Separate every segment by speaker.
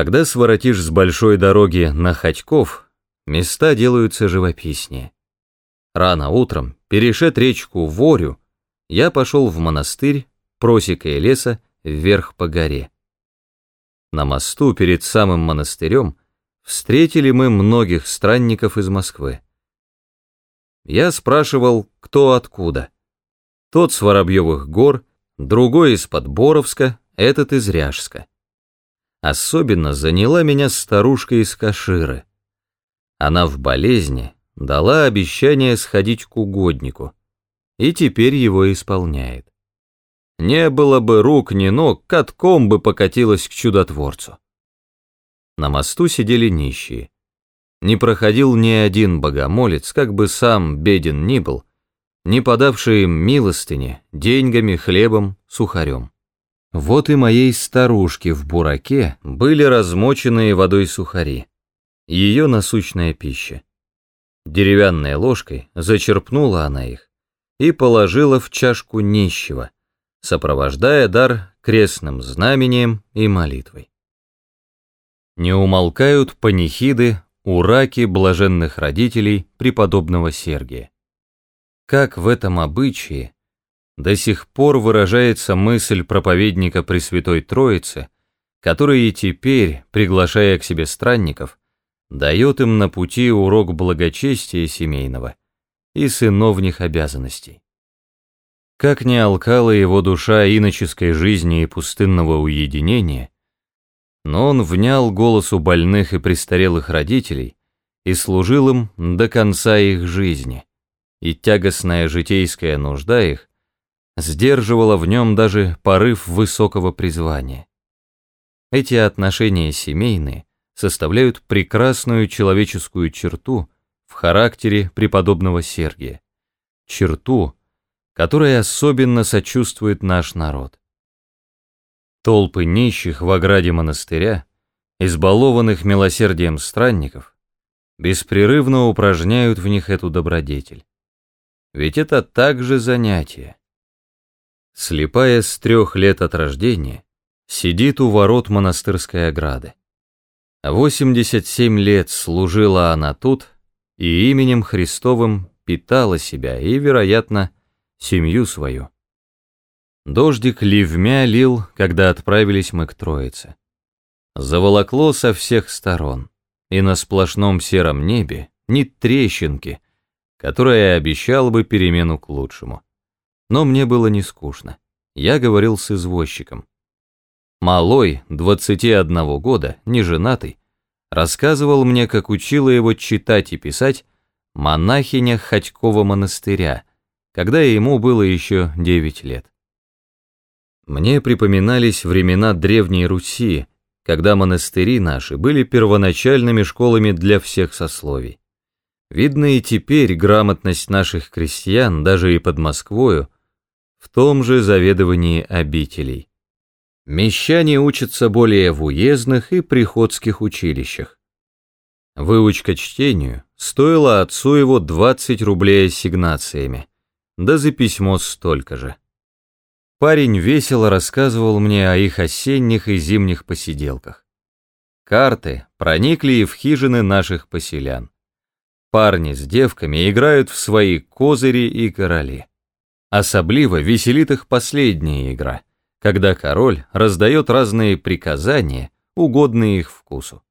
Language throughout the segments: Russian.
Speaker 1: Когда своротишь с большой дороги на Ходьков, места делаются живописнее. Рано утром, перешед речку Ворю, я пошел в монастырь, просекая леса, вверх по горе. На мосту перед самым монастырем встретили мы многих странников из Москвы. Я спрашивал, кто откуда. Тот с Воробьевых гор, другой из-под Боровска, этот из Ряжска. Особенно заняла меня старушка из Каширы. Она в болезни дала обещание сходить к угоднику, и теперь его исполняет. Не было бы рук ни ног, катком бы покатилась к чудотворцу. На мосту сидели нищие. Не проходил ни один богомолец, как бы сам беден ни был, не подавший им милостыни, деньгами, хлебом, сухарем. Вот и моей старушке в бураке были размоченные водой сухари, ее насущная пища. Деревянной ложкой зачерпнула она их и положила в чашку нищего, сопровождая дар крестным знамением и молитвой. Не умолкают панихиды, ураки блаженных родителей преподобного Сергия. Как в этом обычае до сих пор выражается мысль проповедника Пресвятой Троицы, который и теперь, приглашая к себе странников, дает им на пути урок благочестия семейного и сыновних обязанностей. Как не алкала его душа иноческой жизни и пустынного уединения, но он внял голосу больных и престарелых родителей и служил им до конца их жизни, и тягостная житейская нужда их сдерживала в нем даже порыв высокого призвания. Эти отношения семейные составляют прекрасную человеческую черту в характере преподобного Сергия, черту, которой особенно сочувствует наш народ. Толпы нищих в ограде монастыря, избалованных милосердием странников, беспрерывно упражняют в них эту добродетель. Ведь это также занятие, слепая с трех лет от рождения, сидит у ворот монастырской ограды. 87 лет служила она тут и именем Христовым питала себя и, вероятно, семью свою. Дождик ливмя лил, когда отправились мы к Троице. Заволокло со всех сторон, и на сплошном сером небе ни трещинки, которая обещала бы перемену к лучшему но мне было не скучно. Я говорил с извозчиком. Малой, 21 года, не женатый, рассказывал мне, как учила его читать и писать монахиня Ходькова монастыря, когда ему было еще 9 лет. Мне припоминались времена Древней Руси, когда монастыри наши были первоначальными школами для всех сословий. Видно и теперь грамотность наших крестьян, даже и под Москвою, в том же заведовании обителей. Мещане учатся более в уездных и приходских училищах. Выучка чтению стоила отцу его 20 рублей ассигнациями, да за письмо столько же. Парень весело рассказывал мне о их осенних и зимних посиделках. Карты проникли и в хижины наших поселян. Парни с девками играют в свои козыри и короли. Особливо веселит их последняя игра, когда король раздает разные приказания, угодные их вкусу.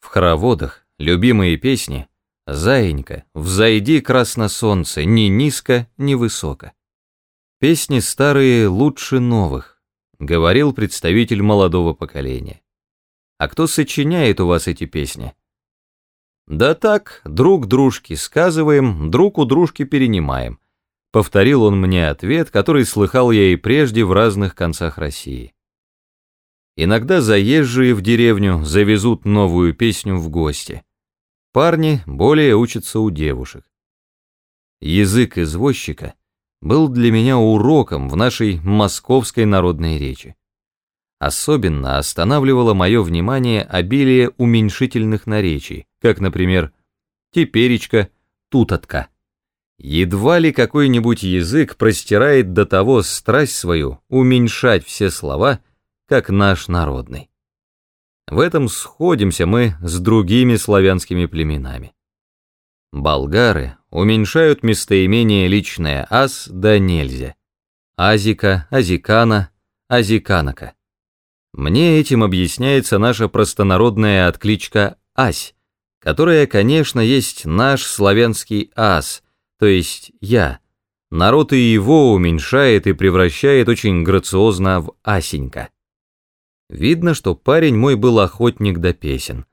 Speaker 1: В хороводах любимые песни «Заинька, взойди красно солнце, ни низко, ни высоко». Песни старые лучше новых, говорил представитель молодого поколения. А кто сочиняет у вас эти песни? Да так, друг дружке сказываем, друг у дружки перенимаем. Повторил он мне ответ, который слыхал я и прежде в разных концах России. Иногда заезжие в деревню завезут новую песню в гости. Парни более учатся у девушек. Язык извозчика был для меня уроком в нашей московской народной речи. Особенно останавливало мое внимание обилие уменьшительных наречий, как, например, «теперечка», «тутотка». Едва ли какой-нибудь язык простирает до того страсть свою уменьшать все слова, как наш народный. В этом сходимся мы с другими славянскими племенами. Болгары уменьшают местоимение личное «ас» да «нельзя». Азика, Азикана, Азиканака. Мне этим объясняется наша простонародная откличка «ась», которая, конечно, есть наш славянский «ас», то есть «я». Народ и его уменьшает и превращает очень грациозно в «асенька». Видно, что парень мой был охотник до песен.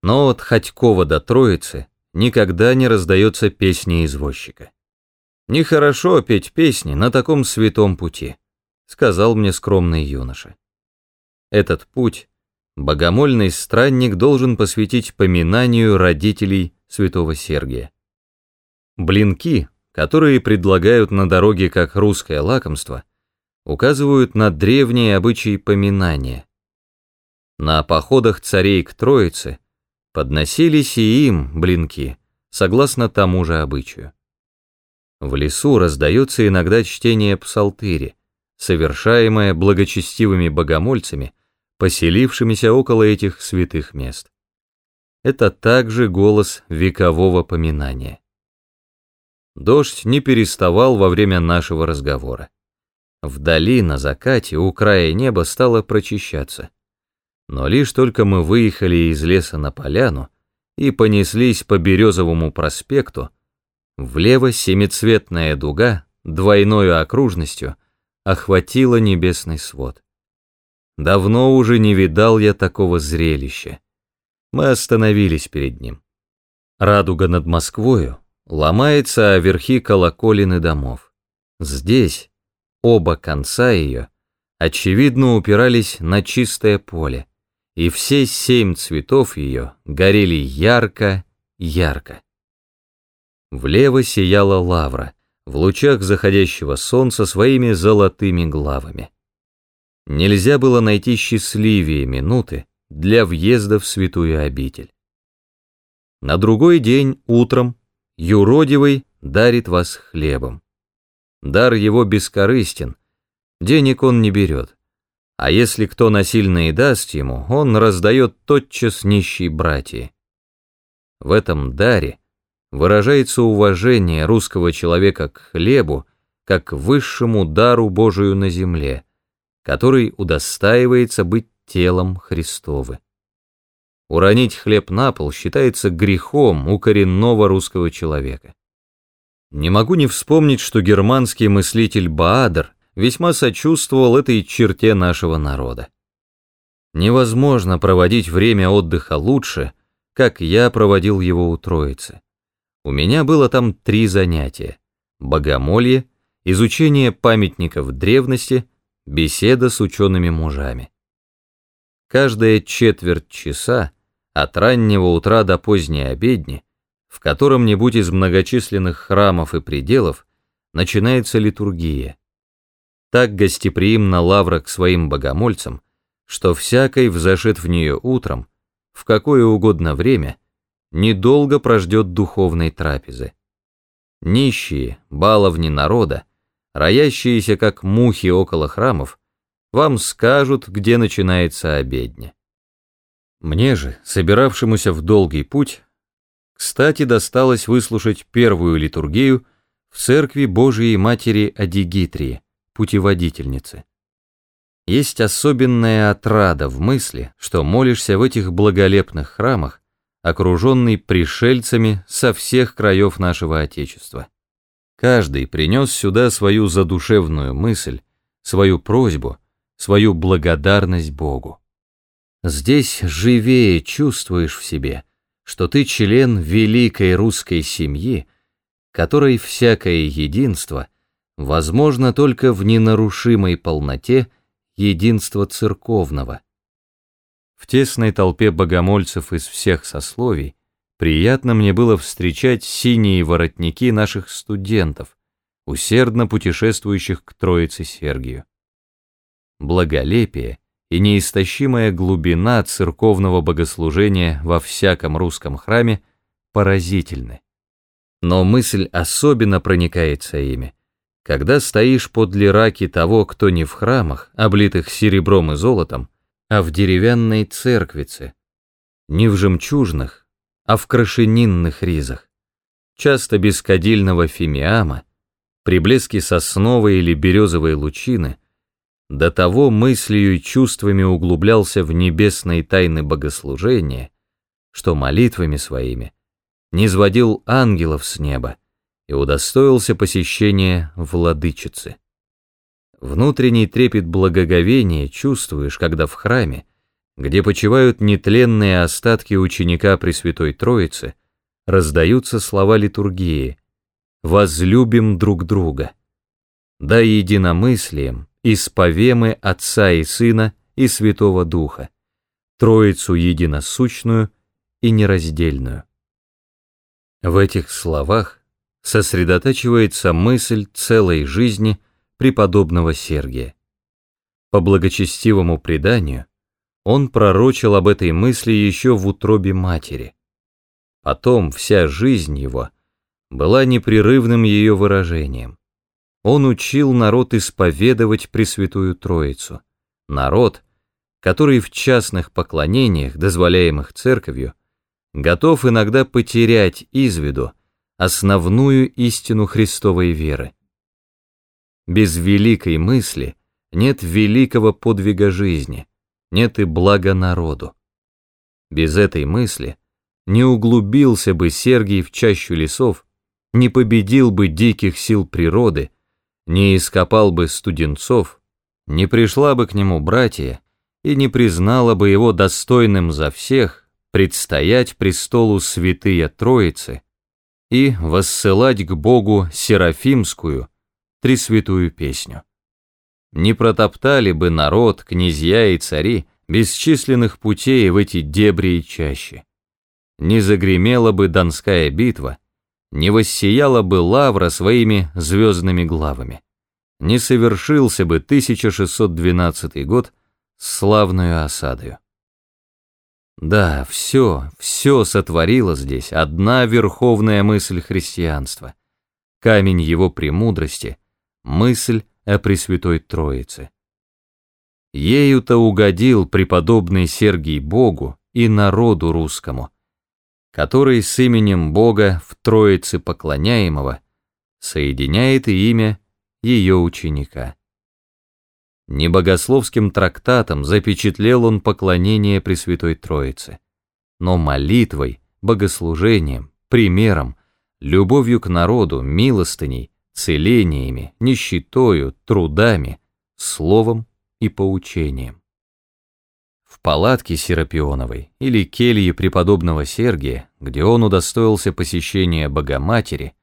Speaker 1: Но от Ходькова до Троицы никогда не раздается песни извозчика. «Нехорошо петь песни на таком святом пути», — сказал мне скромный юноша. Этот путь богомольный странник должен посвятить поминанию родителей святого Сергия. Блинки, которые предлагают на дороге как русское лакомство, указывают на древние обычаи поминания, на походах царей к Троице подносились и им блинки, согласно тому же обычаю. В лесу раздается иногда чтение псалтыри, совершаемое благочестивыми богомольцами, поселившимися около этих святых мест. Это также голос векового поминания. Дождь не переставал во время нашего разговора. Вдали, на закате, у края неба стало прочищаться. Но лишь только мы выехали из леса на поляну и понеслись по Березовому проспекту, влево семицветная дуга двойной окружностью охватила небесный свод. Давно уже не видал я такого зрелища. Мы остановились перед ним. Радуга над Москвою ломается о верхи колоколины домов. Здесь оба конца ее очевидно упирались на чистое поле, и все семь цветов ее горели ярко-ярко. Влево сияла лавра, в лучах заходящего солнца своими золотыми главами. Нельзя было найти счастливее минуты для въезда в святую обитель. На другой день утром юродивый дарит вас хлебом. Дар его бескорыстен, денег он не берет а если кто насильно и даст ему, он раздает тотчас нищей братьи. В этом даре выражается уважение русского человека к хлебу, как к высшему дару Божию на земле, который удостаивается быть телом Христовы. Уронить хлеб на пол считается грехом у коренного русского человека. Не могу не вспомнить, что германский мыслитель Баадр весьма сочувствовал этой черте нашего народа. Невозможно проводить время отдыха лучше, как я проводил его у Троицы. У меня было там три занятия – богомолье, изучение памятников древности, беседа с учеными мужами. Каждая четверть часа, от раннего утра до поздней обедни, в котором-нибудь из многочисленных храмов и пределов начинается литургия так гостеприимна лавра к своим богомольцам, что всякой взошед в нее утром, в какое угодно время, недолго прождет духовной трапезы. Нищие, баловни народа, роящиеся как мухи около храмов, вам скажут, где начинается обедня. Мне же, собиравшемуся в долгий путь, кстати, досталось выслушать первую литургию в церкви Божией Матери Адигитрии, путеводительницы. Есть особенная отрада в мысли, что молишься в этих благолепных храмах, окруженный пришельцами со всех краев нашего Отечества. Каждый принес сюда свою задушевную мысль, свою просьбу, свою благодарность Богу. Здесь живее чувствуешь в себе, что ты член великой русской семьи, которой всякое единство — возможно только в ненарушимой полноте единства церковного. В тесной толпе богомольцев из всех сословий приятно мне было встречать синие воротники наших студентов, усердно путешествующих к Троице Сергию. Благолепие и неистощимая глубина церковного богослужения во всяком русском храме поразительны. Но мысль особенно проникается ими, когда стоишь подле раки того, кто не в храмах, облитых серебром и золотом, а в деревянной церквице, не в жемчужных, а в крашенинных ризах, часто без кадильного фимиама, при блеске сосновой или березовой лучины, до того мыслью и чувствами углублялся в небесные тайны богослужения, что молитвами своими низводил ангелов с неба и удостоился посещения владычицы. Внутренний трепет благоговения чувствуешь, когда в храме, где почивают нетленные остатки ученика Пресвятой Троицы, раздаются слова литургии «Возлюбим друг друга». Да единомыслием исповемы Отца и Сына и Святого Духа, Троицу единосущную и нераздельную. В этих словах сосредотачивается мысль целой жизни преподобного Сергия. По благочестивому преданию, он пророчил об этой мысли еще в утробе матери. Потом вся жизнь его была непрерывным ее выражением. Он учил народ исповедовать Пресвятую Троицу, народ, который в частных поклонениях, дозволяемых церковью, готов иногда потерять из виду основную истину Христовой веры. Без великой мысли нет великого подвига жизни, нет и блага народу. Без этой мысли не углубился бы Сергий в чащу лесов, не победил бы диких сил природы, не ископал бы студенцов, не пришла бы к нему братья и не признала бы его достойным за всех предстоять престолу святые Троицы и воссылать к Богу Серафимскую, Тресвятую песню. Не протоптали бы народ, князья и цари бесчисленных путей в эти дебри и чащи. Не загремела бы Донская битва, не воссияла бы лавра своими звездными главами. Не совершился бы 1612 год славную осадою. Да, все, все сотворила здесь одна верховная мысль христианства. Камень его премудрости, мысль о Пресвятой Троице. Ею-то угодил преподобный Сергий Богу и народу русскому, который с именем Бога в Троице поклоняемого соединяет и имя ее ученика. Небогословским трактатом запечатлел он поклонение Пресвятой Троице, но молитвой, богослужением, примером, любовью к народу, милостыней, целениями, нищетою, трудами, словом и поучением. В палатке Серапионовой или келье преподобного Сергия, где он удостоился посещения Богоматери,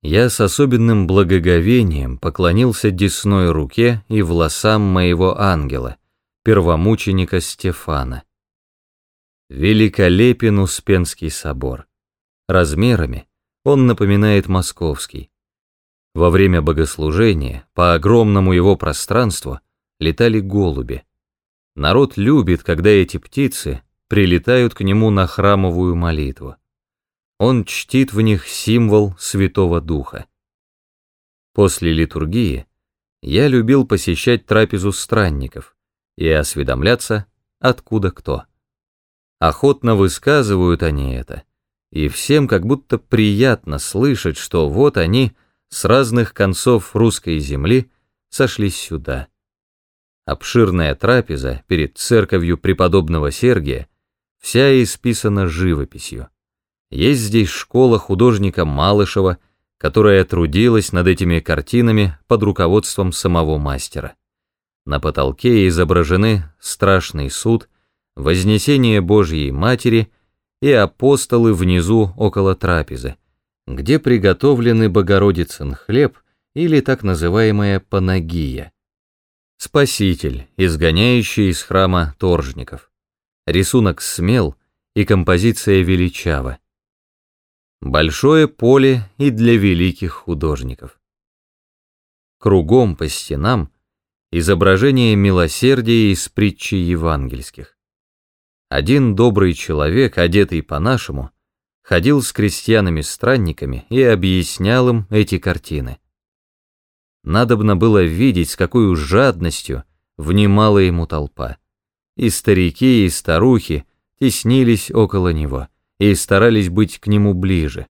Speaker 1: я с особенным благоговением поклонился десной руке и волосам моего ангела, первомученика Стефана. Великолепен Успенский собор. Размерами он напоминает московский. Во время богослужения по огромному его пространству летали голуби. Народ любит, когда эти птицы прилетают к нему на храмовую молитву он чтит в них символ Святого Духа. После литургии я любил посещать трапезу странников и осведомляться, откуда кто. Охотно высказывают они это, и всем как будто приятно слышать, что вот они с разных концов русской земли сошлись сюда. Обширная трапеза перед церковью преподобного Сергия вся исписана живописью. Есть здесь школа художника Малышева, которая трудилась над этими картинами под руководством самого мастера. На потолке изображены страшный суд, вознесение Божьей Матери и апостолы внизу около трапезы, где приготовлены Богородицын хлеб или так называемая панагия. Спаситель, изгоняющий из храма торжников. Рисунок смел и композиция величава. Большое поле и для великих художников. Кругом по стенам изображение милосердия из притчи евангельских. Один добрый человек, одетый по-нашему, ходил с крестьянами-странниками и объяснял им эти картины. Надобно было видеть, с какой жадностью внимала ему толпа. И старики, и старухи теснились около него и старались быть к нему ближе.